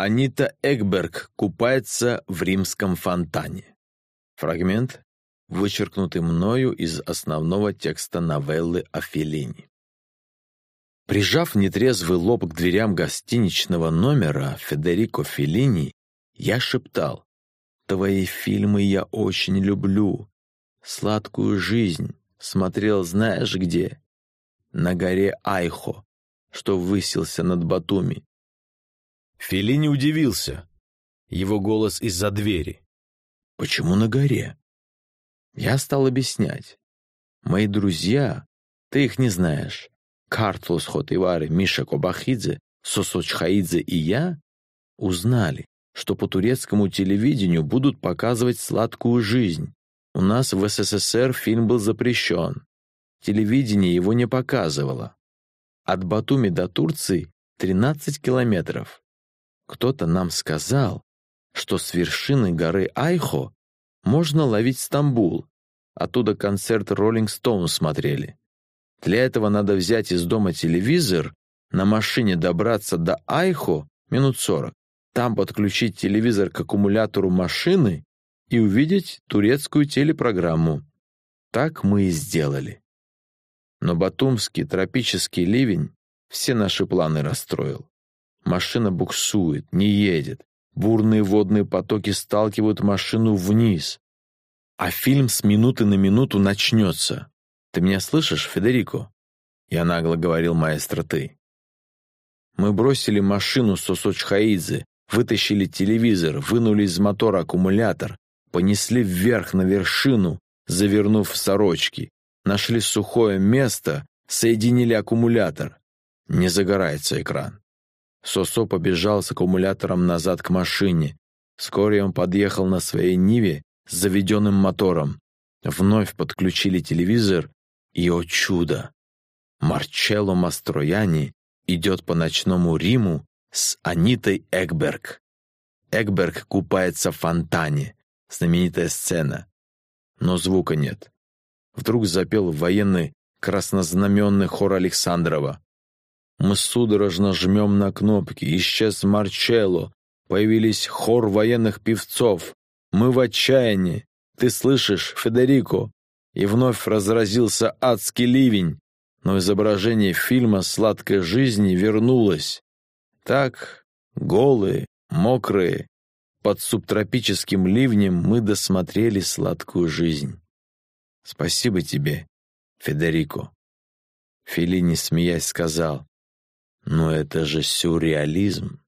Анита Экберг купается в римском фонтане. Фрагмент, вычеркнутый мною из основного текста новеллы о Феллини. Прижав нетрезвый лоб к дверям гостиничного номера Федерико Феллини, я шептал «Твои фильмы я очень люблю. Сладкую жизнь смотрел знаешь где? На горе Айхо, что высился над Батуми. Феллини удивился. Его голос из-за двери. «Почему на горе?» Я стал объяснять. «Мои друзья, ты их не знаешь, Картлус Хотивары, Миша Кобахидзе, Сосочхаидзе и я узнали, что по турецкому телевидению будут показывать сладкую жизнь. У нас в СССР фильм был запрещен. Телевидение его не показывало. От Батуми до Турции 13 километров. Кто-то нам сказал, что с вершины горы Айхо можно ловить Стамбул. Оттуда концерт Роллинг Стоун смотрели. Для этого надо взять из дома телевизор, на машине добраться до Айхо минут сорок, там подключить телевизор к аккумулятору машины и увидеть турецкую телепрограмму. Так мы и сделали. Но батумский тропический ливень все наши планы расстроил. Машина буксует, не едет. Бурные водные потоки сталкивают машину вниз. А фильм с минуты на минуту начнется. Ты меня слышишь, Федерико? Я нагло говорил маэстро ты. Мы бросили машину Сосочхаидзе, вытащили телевизор, вынули из мотора аккумулятор, понесли вверх на вершину, завернув в сорочки, нашли сухое место, соединили аккумулятор. Не загорается экран. Сосо побежал с аккумулятором назад к машине. Вскоре он подъехал на своей Ниве с заведенным мотором. Вновь подключили телевизор, и, о чудо! Марчелло Мастрояни идет по ночному Риму с Анитой Экберг. Экберг купается в фонтане. Знаменитая сцена. Но звука нет. Вдруг запел военный краснознаменный хор Александрова. Мы судорожно жмем на кнопки. Исчез Марчелло. Появились хор военных певцов. Мы в отчаянии. Ты слышишь, Федерико? И вновь разразился адский ливень. Но изображение фильма «Сладкой жизни» вернулось. Так, голые, мокрые, под субтропическим ливнем мы досмотрели сладкую жизнь. Спасибо тебе, Федерико. Феллини, смеясь, сказал, «Но это же сюрреализм».